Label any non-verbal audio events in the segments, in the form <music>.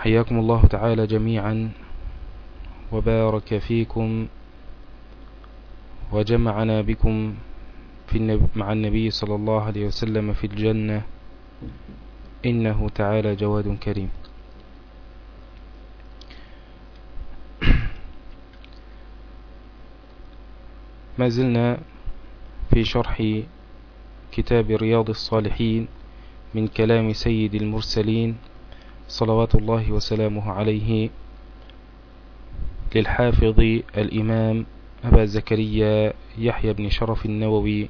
حياكم الله تعالى جميعا وبارك فيكم وجمعنا بكم في النب... مع النبي صلى الله عليه وسلم في الجنة إنه تعالى جواد كريم. <clears throat> ما زلنا في شرح كتاب رياض الصالحين من كلام سيد المرسلين صلوات الله وسلامه عليه للحافظ الإمام أبا زكريا يحيى بن شرف النووي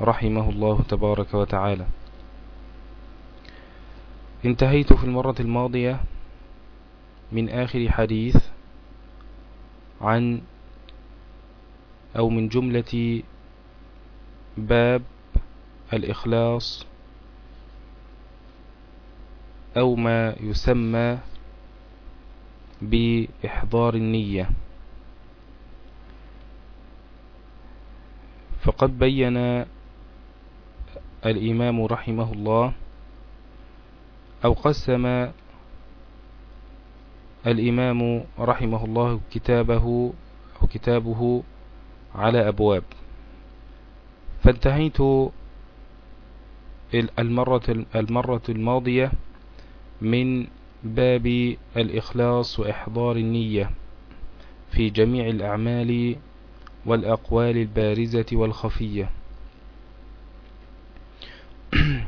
رحمه الله تبارك وتعالى. انتهيت في المرة الماضية من آخر حديث عن أو من جملة باب الإخلاص أو ما يسمى بإحضار النية. فقد بين الإمام رحمه الله أو قسم الإمام رحمه الله كتابه أو كتابه على أبواب. فانتهيت المرة المرة الماضية من باب الإخلاص وإحضار النية في جميع الأعمال والأقوال البارزة والخفية. <clears throat>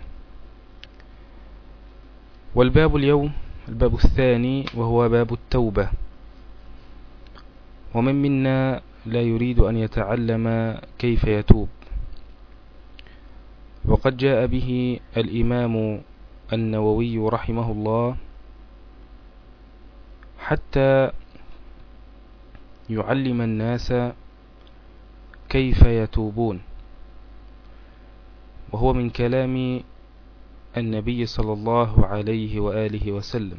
والباب اليوم الباب الثاني وهو باب التوبة. ومن منا لا يريد أن يتعلم كيف يتوب. وقد جاء به الإمام النووي رحمه الله حتى يعلم الناس كيف يتوبون. وهو من كلام النبي صلى الله عليه وآله وسلم.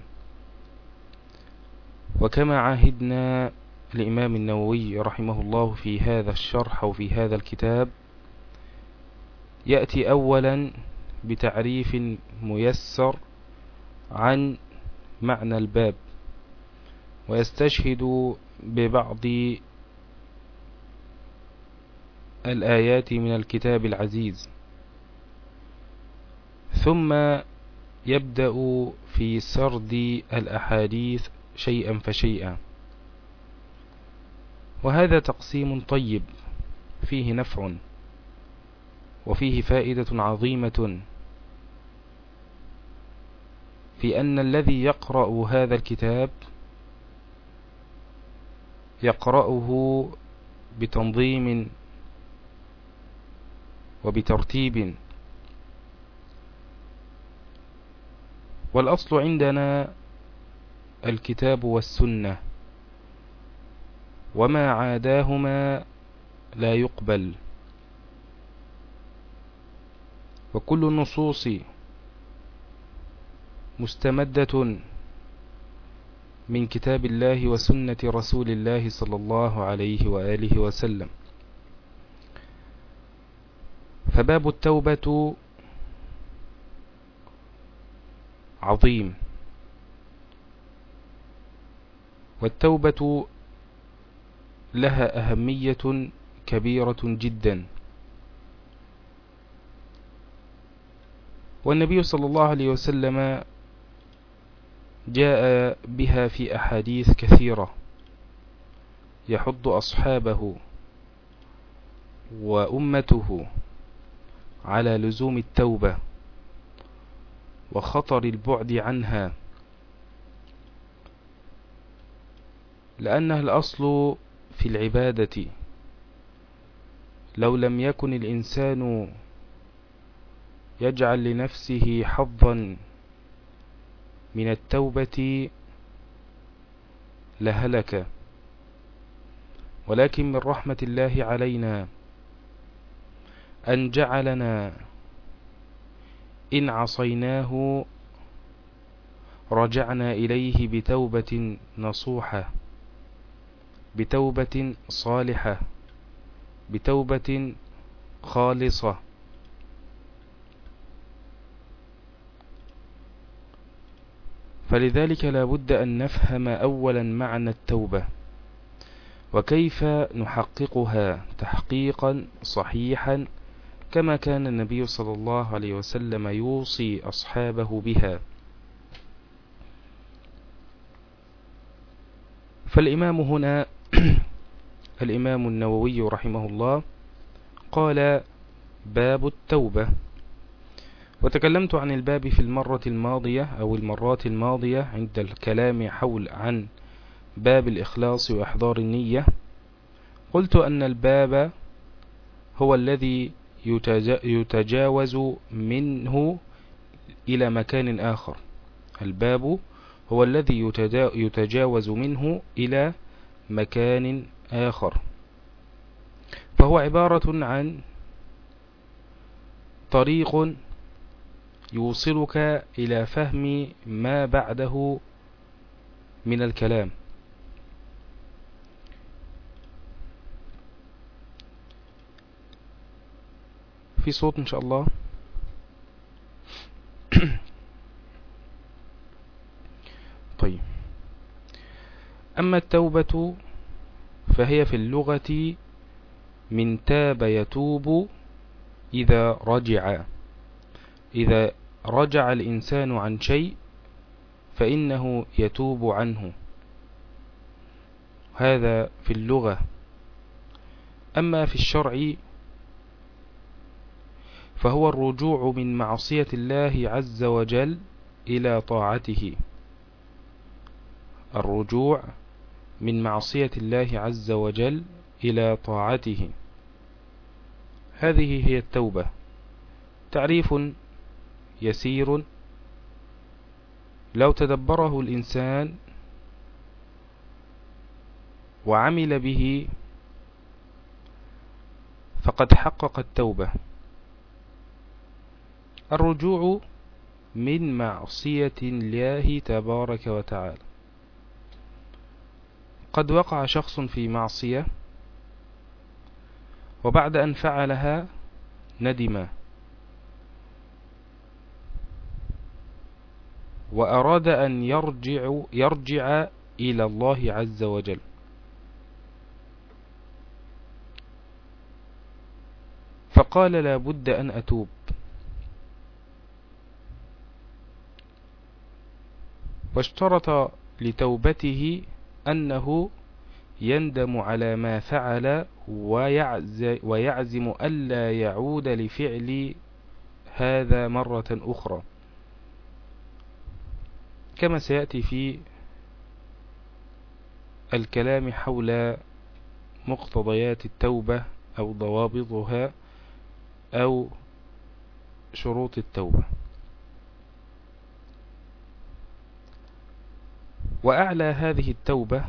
وكما عاهدنا الإمام النووي رحمه الله في هذا الشرح أو في هذا الكتاب يأتي أولا بتعريف ميسر عن معنى الباب ويستشهد ببعض الآيات من الكتاب العزيز. ثم يبدأ في سرد الأحاديث شيئا فشيئا. وهذا تقسيم طيب فيه نفع وفيه فائدة عظيمة. في أن الذي يقرأ هذا الكتاب يقرأه بتنظيم وبترتيب. والأصل عندنا الكتاب والسنة وما عاداهما لا يقبل. وكل النصوص مستمدة من كتاب الله وسنة رسول الله صلى الله عليه وآله وسلم. فباب التوبة عظيم. والتوبة لها أهمية كبيرة جدا. والنبي صلى الله عليه وسلم جاء بها في أحاديث كثيرة. يحض أصحابه وأمته على لزوم التوبة وخطر البعد عنها لأنها الأصل في العبادة. لو لم يكن الإنسان يجعل لنفسه حظا من التوبة لهلك. ولكن من رحمة الله علينا أن جعلنا إن عصيناه رجعنا إليه بتوبة نصوحة بتوبة صالحة بتوبة خالصة. فلذلك لا بد أن نفهم أولا معنى التوبة وكيف نحققها تحقيقا صحيحا كما كان النبي صلى الله عليه وسلم يوصي أصحابه بها. فالإمام هنا <clears throat> الإمام النووي رحمه الله قال باب التوبة. وتكلمت عن الباب في المرة الماضية أو المرات الماضية عند الكلام حول عن باب الإخلاص وإحضار النية. قلت أن الباب هو الذي يتجاوز منه إلى مكان آخر. الباب هو الذي يتجاوز منه إلى مكان آخر. فهو عبارة عن طريق يوصلك إلى فهم ما بعده من الكلام. في صوت إن شاء الله. <coughs> طيب. أما التوبة فهي في اللغة من تاب يتوب إذا رجع. إذا رجع الإنسان عن شيء فإنه يتوب عنه. هذا في اللغة. أما في الشرع فهو الرجوع من معصية الله عز وجل إلى طاعته. الرجوع من معصية الله عز وجل إلى طاعته. هذه هي التوبة. تعريف يسير. لو تدبره الإنسان وعمل به فقد حقق التوبة. الرجوع من معصية الله تبارك وتعالى. قد وقع شخص في معصية وبعد أن فعلها ندم. وأراد أن يرجع, يرجع إلى الله عز وجل. فقال لا بد أن أتوب. واشترط لتوبته أنه يندم على ما فعل ويعزم ألا يعود لفعل هذا مرة أخرى. كما سيأتي في الكلام حول مقتضيات التوبة أو ضوابطها أو شروط التوبة. وأعلى هذه التوبة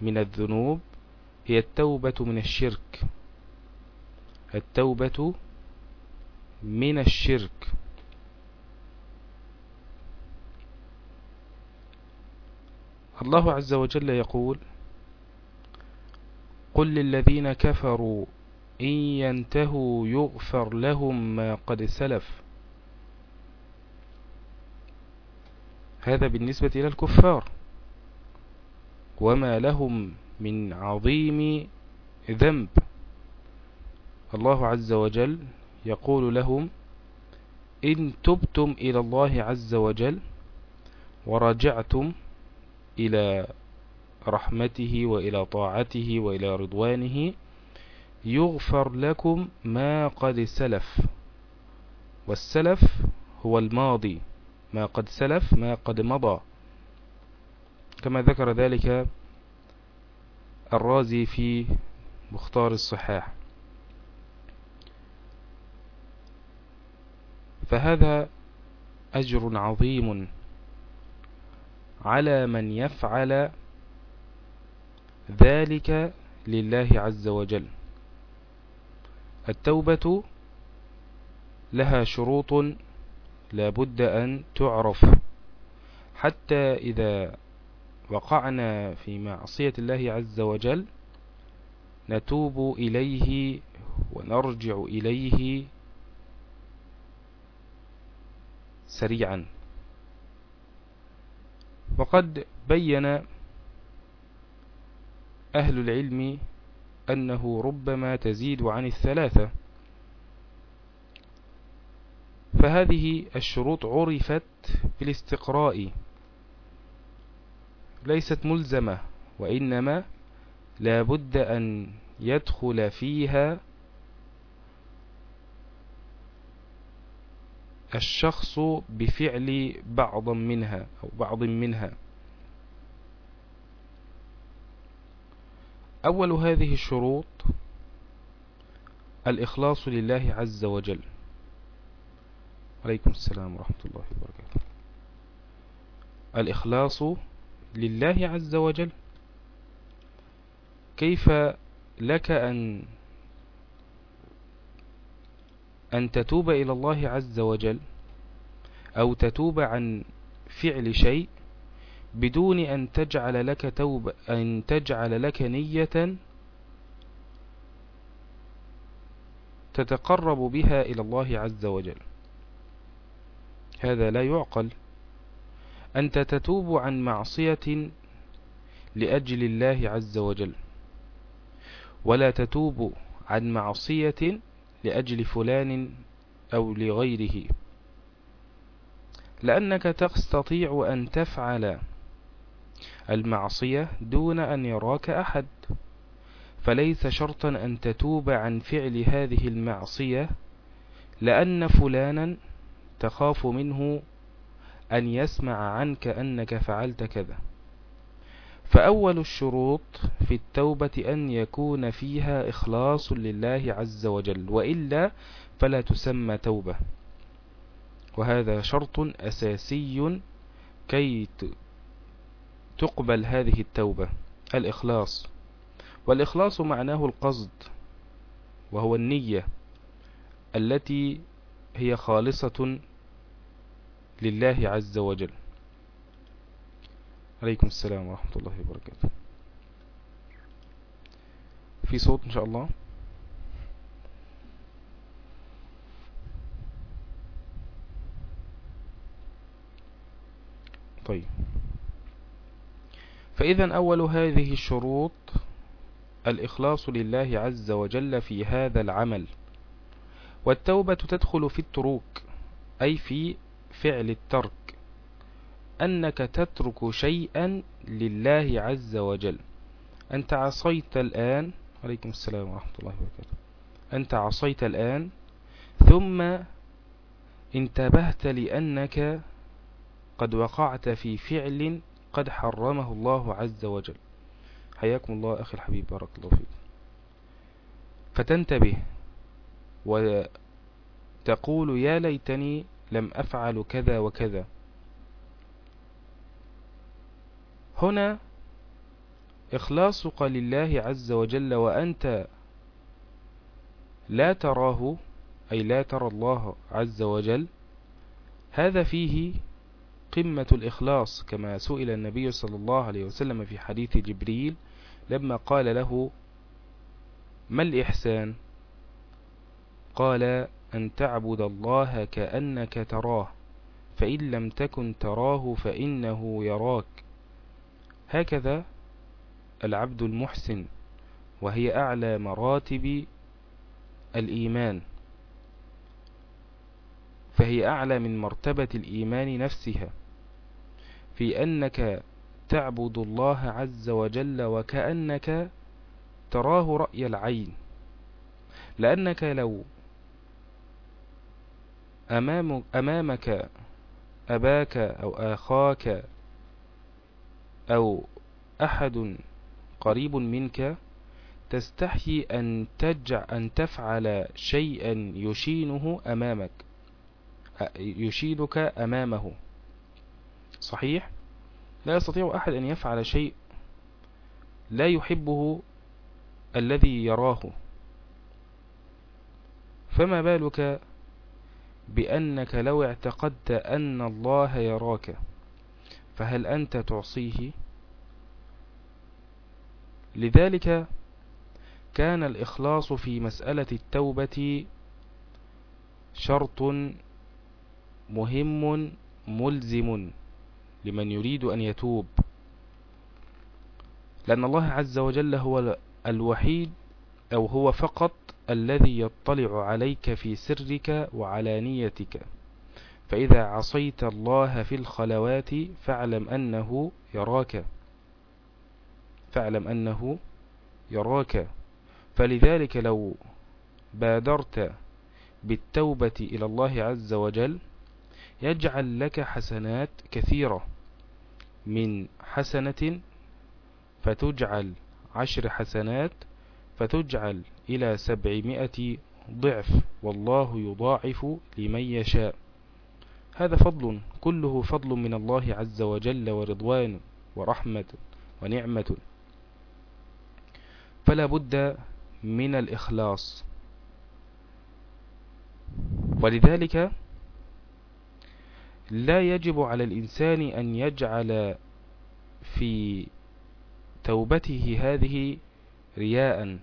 من الذنوب هي التوبة من الشرك. التوبة من الشرك. الله عز وجل يقول قل للذين كفروا إن ينتهوا يغفر لهم ما قد سلف. هذا بالنسبة إلى الكفار. وما لهم من عظيم ذنب. الله عز وجل يقول لهم إن تبتم إلى الله عز وجل ورجعتم إلى رحمته وإلى طاعته وإلى رضوانه يغفر لكم ما قد سلف. والسلف هو الماضي ما قد سلف ما قد مضى. كما ذكر ذلك الرازي في مختار الصحاح. فهذا أجر عظيم على من يفعل ذلك لله عز وجل. التوبة لها شروط لا بد أن تعرف. حتى إذا وقعنا في معصية الله عز وجل نتوب إليه ونرجع إليه سريعا. وقد بين أهل العلم أنه ربما تزيد عن الثلاثة. فهذه الشروط عرفت بالاستقراء ليست ملزمة وإنما لا بد أن يدخل فيها الشخص بفعل بعض منها أو بعض منها. أول هذه الشروط الإخلاص لله عز وجل. عليكم السلام ورحمة الله وبركاته. الإخلاص لله عز وجل. كيف لك أن أن تتوب إلى الله عز وجل أو تتوب عن فعل شيء بدون أن تجعل لك توب أن تجعل لك نية تتقرب بها إلى الله عز وجل. هذا لا يعقل. أنت تتوب عن معصية لأجل الله عز وجل. ولا تتوب عن معصية لأجل فلان أو لغيره. لأنك تستطيع أن تفعل المعصية دون أن يراك أحد. فليس شرطا أن تتوب عن فعل هذه المعصية لأن فلانا تخاف منه أن يسمع عنك أنك فعلت كذا. فأول الشروط في التوبة أن يكون فيها إخلاص لله عز وجل وإلا فلا تسمى توبة. وهذا شرط أساسي كي تقبل هذه التوبة الإخلاص. والإخلاص معناه القصد وهو النية التي هي خالصة لله عز وجل. عليكم السلام ورحمة الله وبركاته. في صوت إن شاء الله. طيب. فإذا أول هذه الشروط الإخلاص لله عز وجل في هذا العمل. والتوبة تدخل في التروك أي في فعل الترك. أنك تترك شيئا لله عز وجل. أنت عصيت الآن عليكم السلام ورحمة الله وبركاته. أنت عصيت الآن ثم انتبهت لأنك قد وقعت في فعل قد حرمه الله عز وجل. حياكم الله أخي الحبيب بارك الله فيك. فتنتبه وتقول يا ليتني لم أفعل كذا وكذا. هنا إخلاصك لله عز وجل وأنت لا تراه أي لا ترى الله عز وجل هذا فيه قمة الإخلاص كما سئل النبي صلى الله عليه وسلم في حديث جبريل لما قال له ما الإحسان؟ قال أن تعبد الله كأنك تراه فإن لم تكن تراه فإنه يراك. هكذا العبد المحسن وهي أعلى مراتب الإيمان. فهي أعلى من مرتبة الإيمان نفسها. في أنك تعبد الله عز وجل وكأنك تراه رأي العين. لأنك لو أمامك أباك أو آخاك أو أحد قريب منك تستحي أن, تجع أن تفعل شيئا يشينه أمامك يشيدك أمامه. صحيح؟ لا يستطيع أحد أن يفعل شيء لا يحبه الذي يراه. فما بالك بأنك لو اعتقدت أن الله يراك؟ فهل أنت تعصيه؟ لذلك كان الإخلاص في مسألة التوبة شرط مهم ملزم لمن يريد أن يتوب. لأن الله عز وجل هو الوحيد أو هو فقط الذي يطلع عليك في سرك وعلانيتك. فإذا عصيت الله في الخلوات فاعلم أنه يراك. فاعلم أنه يراك. فلذلك لو بادرت بالتوبة إلى الله عز وجل يجعل لك حسنات كثيرة. من حسنة فتجعل عشر حسنات فتجعل إلى سبعمائة ضعف. والله يضاعف لمن يشاء. هذا فضل كله فضل من الله عز وجل ورضوان ورحمة ونعمة. فلا بد من الإخلاص. ولذلك لا يجب على الإنسان أن يجعل في توبته هذه رياء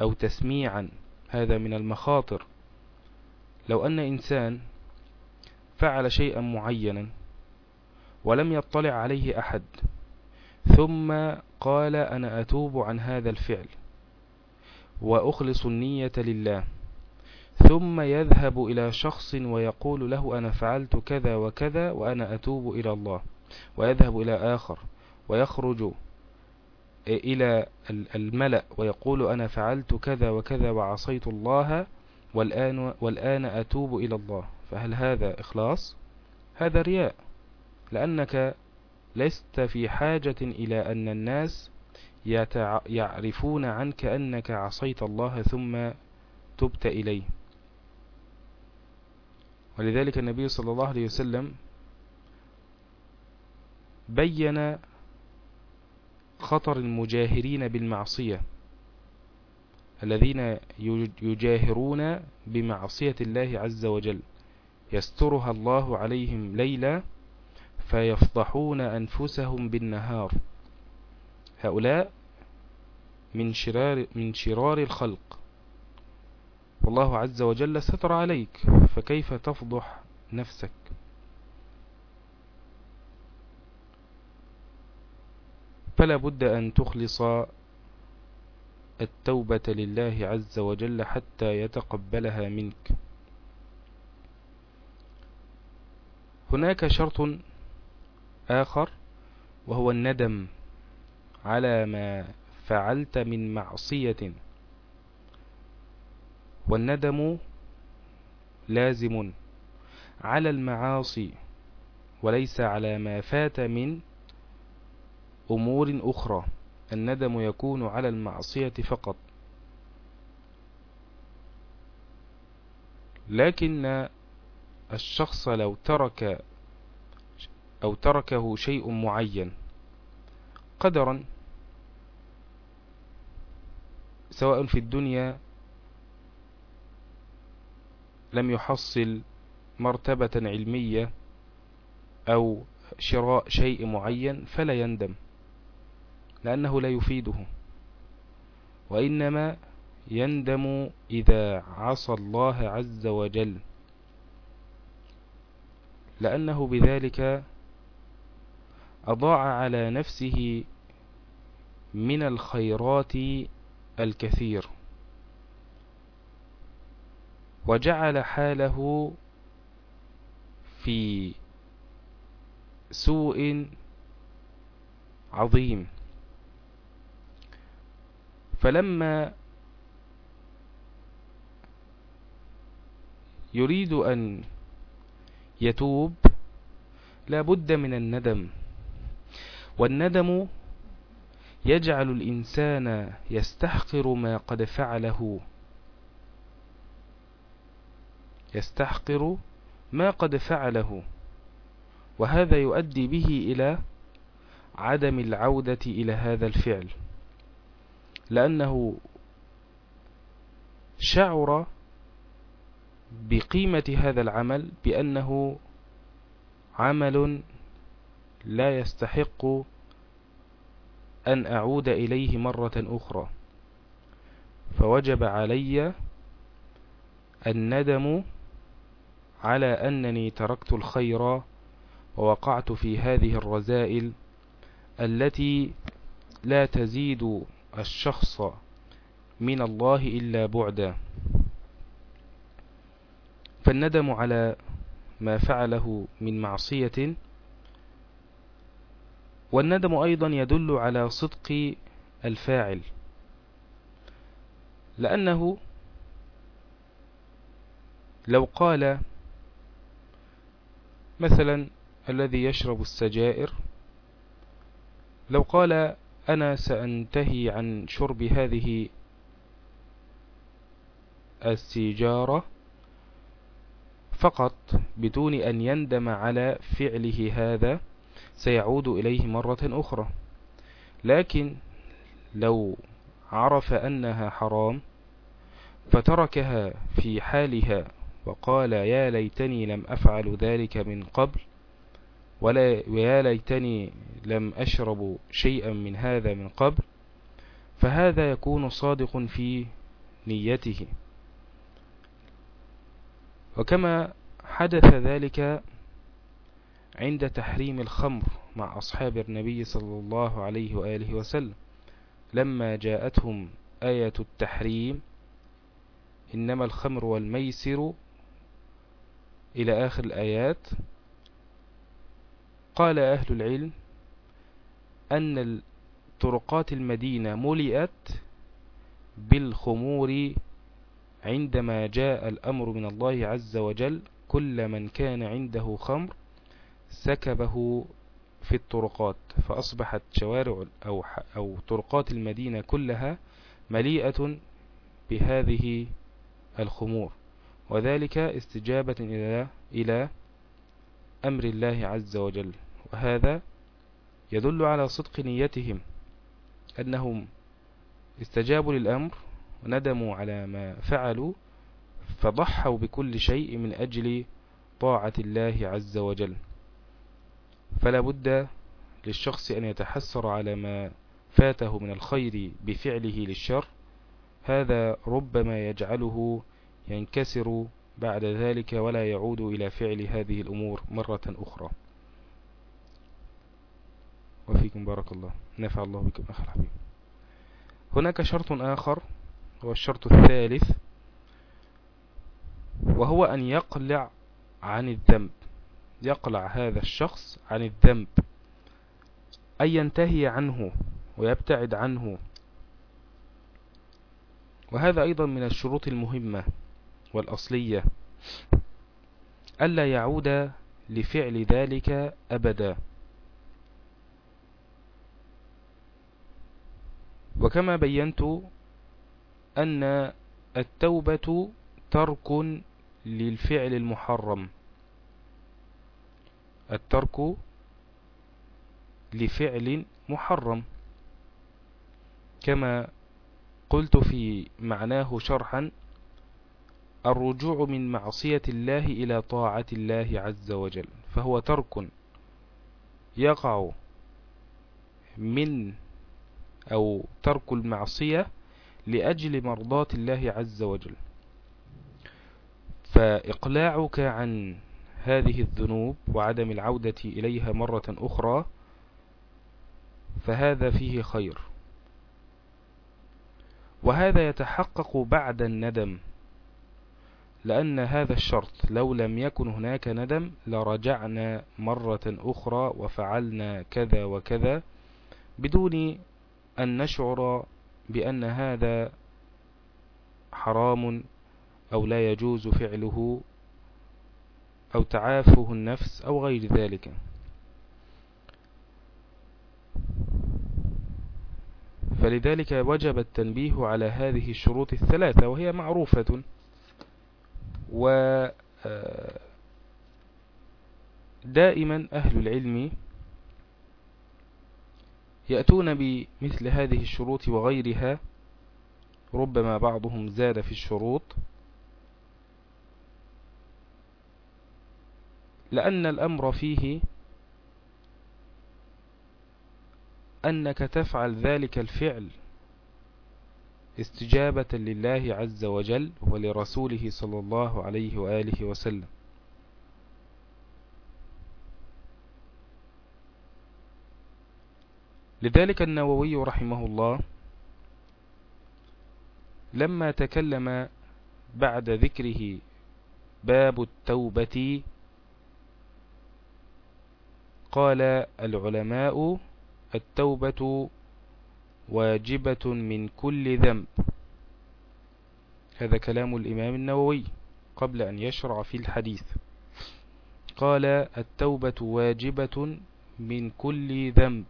أو تسميعا. هذا من المخاطر. لو أن إنسان فعل شيئا معينا ولم يطلع عليه أحد ثم قال أنا أتوب عن هذا الفعل وأخلص النية لله ثم يذهب إلى شخص ويقول له أنا فعلت كذا وكذا وأنا أتوب إلى الله ويذهب إلى آخر ويخرج إلى الملأ ويقول أنا فعلت كذا وكذا وعصيت الله والآن, والآن أتوب إلى الله. فهل هذا إخلاص؟ هذا رياء لأنك لست في حاجة إلى أن الناس يعرفون عنك أنك عصيت الله ثم تبت إليه ولذلك النبي صلى الله عليه وسلم بين خطر المجاهرين بالمعصية الذين يجاهرون بمعصية الله عز وجل يسترها الله عليهم ليلا فيفضحون أنفسهم بالنهار. هؤلاء من شرار, من شرار الخلق. والله عز وجل ستر عليك فكيف تفضح نفسك؟ فلا بد أن تخلص التوبة لله عز وجل حتى يتقبلها منك. هناك شرط آخر وهو الندم على ما فعلت من معصية. والندم لازم على المعاصي وليس على ما فات من أمور أخرى. الندم يكون على المعصية فقط. لكن الشخص لو ترك أو تركه شيء معين قدرا سواء في الدنيا لم يحصل مرتبة علمية أو شراء شيء معين فلا يندم لأنه لا يفيده وإنما يندم إذا عصى الله عز وجل. لأنه بذلك أضاع على نفسه من الخيرات الكثير. وجعل حاله في سوء عظيم. فلما يريد أن يتوب لا بد من الندم. والندم يجعل الإنسان يستحقر ما قد فعله. يستحقر ما قد فعله. وهذا يؤدي به إلى عدم العودة إلى هذا الفعل. لأنه شعر بقيمة هذا العمل بأنه عمل لا يستحق أن أعود إليه مرة أخرى. فوجب علي الندم على أنني تركت الخير ووقعت في هذه الرزائل التي لا تزيد الشخص من الله إلا بعدا. فالندم على ما فعله من معصية. والندم أيضا يدل على صدق الفاعل لأنه لو قال مثلا الذي يشرب السجائر لو قال أنا سأنتهي عن شرب هذه السيجارة فقط بدون أن يندم على فعله هذا سيعود إليه مرة أخرى. لكن لو عرف أنها حرام فتركها في حالها وقال يا ليتني لم أفعل ذلك من قبل ولا ويا ليتني لم أشرب شيئا من هذا من قبل فهذا يكون صادق في نيته. وكما حدث ذلك عند تحريم الخمر مع أصحاب النبي صلى الله عليه وآله وسلم. لما جاءتهم آية التحريم إنما الخمر والميسر إلى آخر الآيات. قال أهل العلم أن طرقات المدينة ملئت بالخمور عندما جاء الأمر من الله عز وجل كل من كان عنده خمر سكبه في الطرقات فأصبحت شوارع أو, أو طرقات المدينة كلها مليئة بهذه الخمور. وذلك استجابة إلى, إلى أمر الله عز وجل. وهذا يدل على صدق نيتهم أنهم استجابوا للأمر وندموا على ما فعلوا فضحوا بكل شيء من أجل طاعة الله عز وجل. فلا بد للشخص أن يتحسر على ما فاته من الخير بفعله للشر. هذا ربما يجعله ينكسر بعد ذلك ولا يعود إلى فعل هذه الأمور مرة أخرى. وفيكم بارك الله. نفع الله بكم أخي الحبيب. هناك شرط آخر. هو الشرط الثالث وهو أن يقلع عن الذنب يقلع هذا الشخص عن الذنب أن ينتهي عنه ويبتعد عنه. وهذا أيضا من الشروط المهمة والأصلية ألا يعود لفعل ذلك أبدا. وكما بينت أن التوبة ترك للفعل المحرم. الترك لفعل محرم. كما قلت في معناه شرحا الرجوع من معصية الله إلى طاعة الله عز وجل فهو ترك يقع من أو ترك المعصية لأجل مرضات الله عز وجل. فإقلاعك عن هذه الذنوب وعدم العودة إليها مرة أخرى فهذا فيه خير. وهذا يتحقق بعد الندم لأن هذا الشرط لو لم يكن هناك ندم لرجعنا مرة أخرى وفعلنا كذا وكذا بدون أن نشعر بأن هذا حرام أو لا يجوز فعله أو تعافه النفس أو غير ذلك. فلذلك وجب التنبيه على هذه الشروط الثلاثة وهي معروفة. و آه، دائما أهل العلم يأتون بمثل هذه الشروط وغيرها ربما بعضهم زاد في الشروط. لأن الأمر فيه أنك تفعل ذلك الفعل استجابة لله عز وجل ولرسوله صلى الله عليه وآله وسلم. لذلك النووي رحمه الله لما تكلم بعد ذكره باب التوبة قال العلماء التوبة واجبة من كل ذنب. هذا كلام الإمام النووي قبل أن يشرع في الحديث. قال التوبة واجبة من كل ذنب.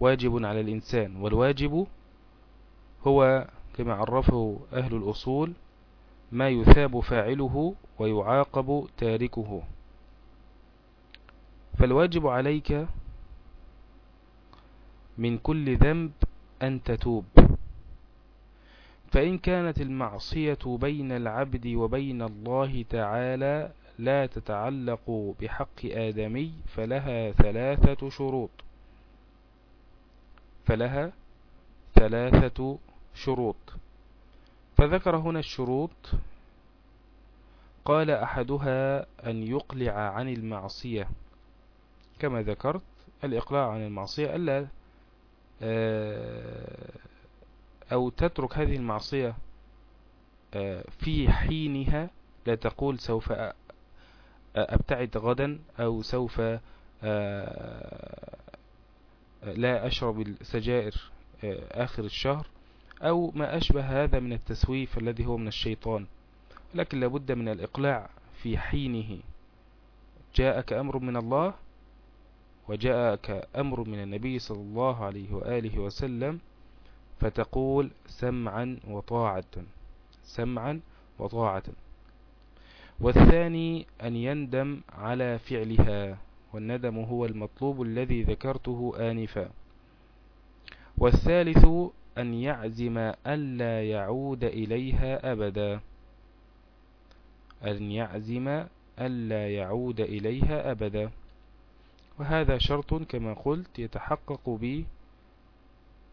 واجب على الإنسان والواجب هو كما عرفه أهل الأصول ما يثاب فاعله ويعاقب تاركه. فالواجب عليك من كل ذنب أن تتوب. فإن كانت المعصية بين العبد وبين الله تعالى لا تتعلق بحق آدمي فلها ثلاثة شروط. فلها ثلاثة شروط. فذكر هنا الشروط. قال أحدها أن يقلع عن المعصية. كما ذكرت الإقلاع عن المعصية ألا آه، أو تترك هذه المعصية آه، في حينها لا تقول سوف أبتعد غدا أو سوف آه، لا أشرب السجائر آخر الشهر أو ما أشبه هذا من التسويف الذي هو من الشيطان. لكن لابد من الإقلاع في حينه. جاءك أمر من الله وجاءك أمر من النبي صلى الله عليه وآله وسلم فتقول سمعا وطاعة. سمعا وطاعة. والثاني أن يندم على فعلها. والندم هو المطلوب الذي ذكرته آنفا. والثالث أن يعزم ألا يعود إليها أبدا. أن يعزم ألا يعود إليها أبدا. وهذا شرط كما قلت يتحقق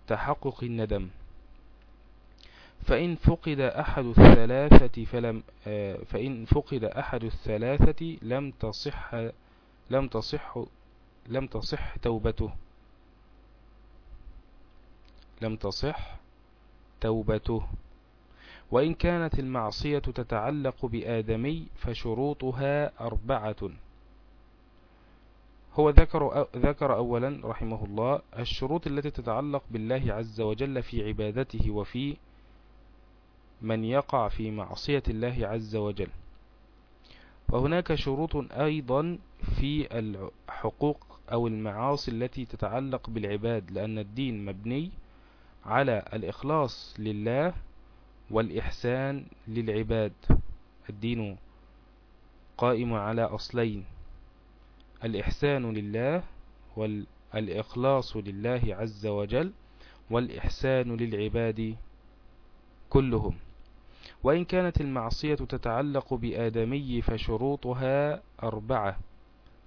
بتحقق الندم. فإن فقد أحد الثلاثة فلم آه، فإن فقد أحد الثلاثة لم تصح لم تصح لم تصح توبته. لم تصح توبته. وإن كانت المعصية تتعلق بآدمي فشروطها أربعة. هو ذكر, ذكر أولا رحمه الله الشروط التي تتعلق بالله عز وجل في عبادته وفي من يقع في معصية الله عز وجل. وهناك شروط أيضا في الحقوق أو المعاصي التي تتعلق بالعباد لأن الدين مبني على الإخلاص لله والإحسان للعباد. الدين قائم على أصلين الإحسان لله والإخلاص لله عز وجل والإحسان للعباد كلهم. وإن كانت المعصية تتعلق بآدمي فشروطها أربعة.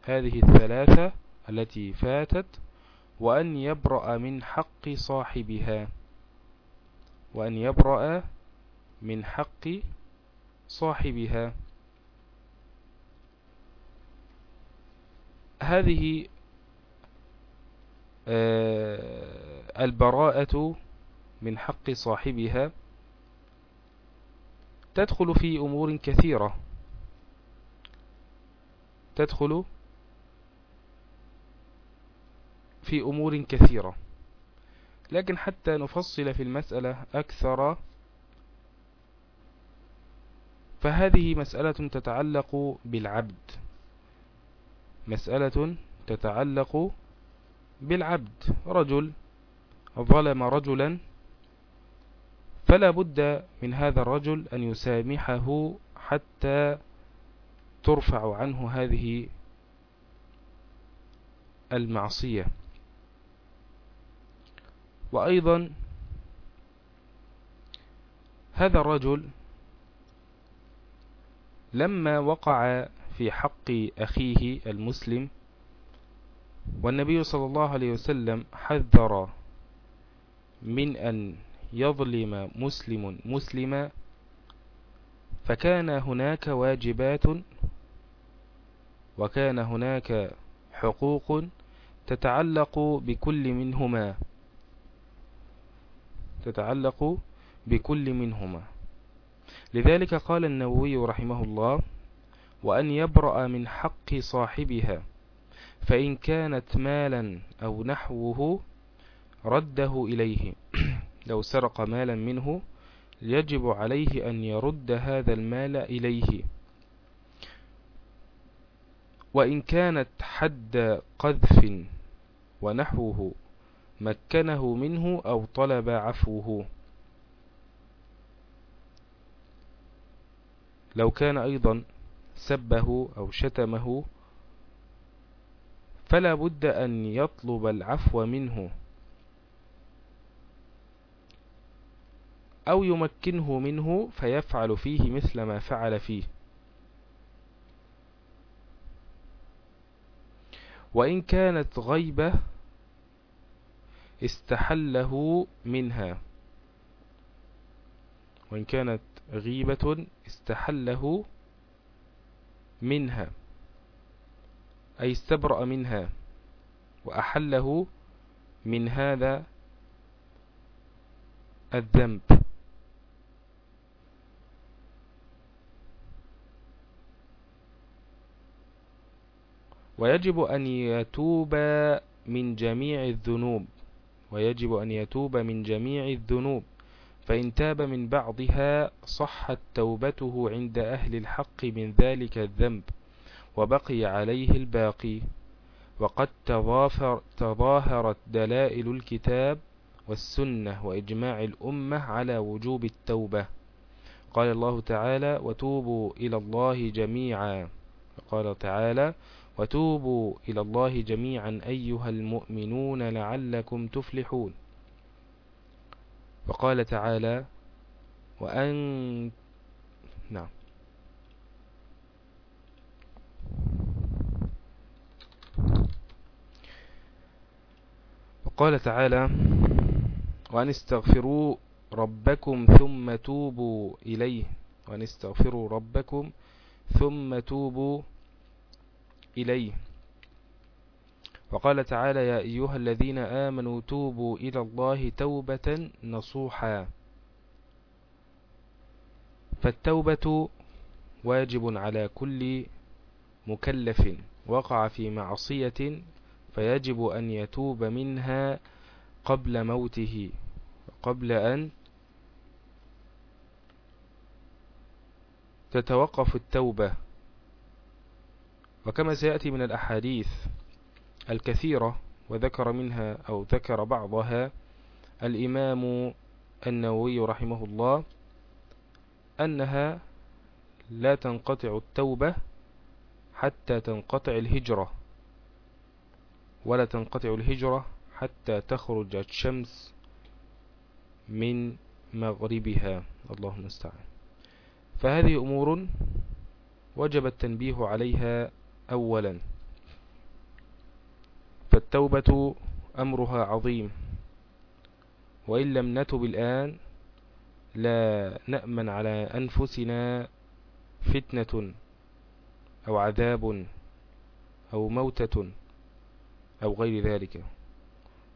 هذه الثلاثة التي فاتت وأن يبرأ من حق صاحبها. وأن يبرأ من حق صاحبها. هذه آه، البراءة من حق صاحبها. تدخل في أمور كثيرة. تدخل في أمور كثيرة. لكن حتى نفصل في المسألة أكثر فهذه مسألة تتعلق بالعبد. مسألة تتعلق بالعبد. رجل ظلم رجلا فلا بد من هذا الرجل أن يسامحه حتى ترفع عنه هذه المعصية. وأيضا هذا الرجل لما وقع في حق أخيه المسلم والنبي صلى الله عليه وسلم حذر من أن يظلم مسلم مسلما فكان هناك واجبات وكان هناك حقوق تتعلق بكل منهما تتعلق بكل منهما. لذلك قال النووي رحمه الله وأن يبرأ من حق صاحبها فإن كانت مالا أو نحوه رده إليه. لو سرق مالا منه يجب عليه أن يرد هذا المال إليه. وإن كانت حد قذف ونحوه مكنه منه أو طلب عفوه. لو كان أيضا سبه أو شتمه فلا بد أن يطلب العفو منه. أو يمكنه منه فيفعل فيه مثل ما فعل فيه. وإن كانت غيبة استحله منها. وإن كانت غيبة استحله منها. أي استبرأ منها وأحله من هذا الذنب. ويجب أن يتوب من جميع الذنوب. ويجب أن يتوب من جميع الذنوب. فإن تاب من بعضها صحت توبته عند أهل الحق من ذلك الذنب وبقي عليه الباقي. وقد تظاهر تظاهرت دلائل الكتاب والسنة وإجماع الأمة على وجوب التوبة. قال الله تعالى وتوبوا إلى الله جميعا. قال تعالى وتوبوا إلى الله جميعا أيها المؤمنون لعلكم تفلحون. وقال تعالى وأن نعم. وقال تعالى وأن استغفروا ربكم ثم توبوا إليه. وأن استغفروا ربكم ثم توبوا إليه. وقال تعالى يا أيها الذين آمنوا توبوا إلى الله توبة نصوحا. فالتوبة واجب على كل مكلف. وقع في معصية فيجب أن يتوب منها قبل موته قبل أن تتوقف التوبة. وكما سيأتي من الأحاديث الكثيرة وذكر منها أو ذكر بعضها الإمام النووي رحمه الله أنها لا تنقطع التوبة حتى تنقطع الهجرة ولا تنقطع الهجرة حتى تخرج الشمس من مغربها. الله المستعان فهذه أمور وجب التنبيه عليها أولا. فالتوبة أمرها عظيم. وإن لم نتب الآن لا نأمن على أنفسنا فتنة أو عذاب أو موتة أو غير ذلك.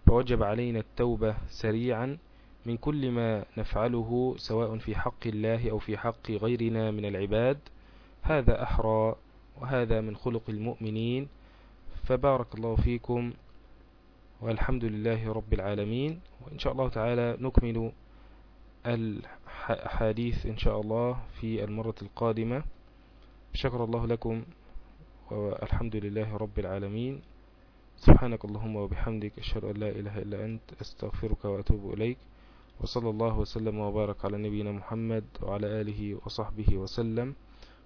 فوجب علينا التوبة سريعا من كل ما نفعله سواء في حق الله أو في حق غيرنا من العباد. هذا أحرى وهذا من خلق المؤمنين. فبارك الله فيكم والحمد لله رب العالمين. وإن شاء الله تعالى نكمل الحديث إن شاء الله في المرة القادمة. شكر الله لكم والحمد لله رب العالمين. سبحانك اللهم وبحمدك أشهد أن لا إله إلا أنت أستغفرك وأتوب إليك. وصلى الله وسلم وبارك على نبينا محمد وعلى آله وصحبه وسلم.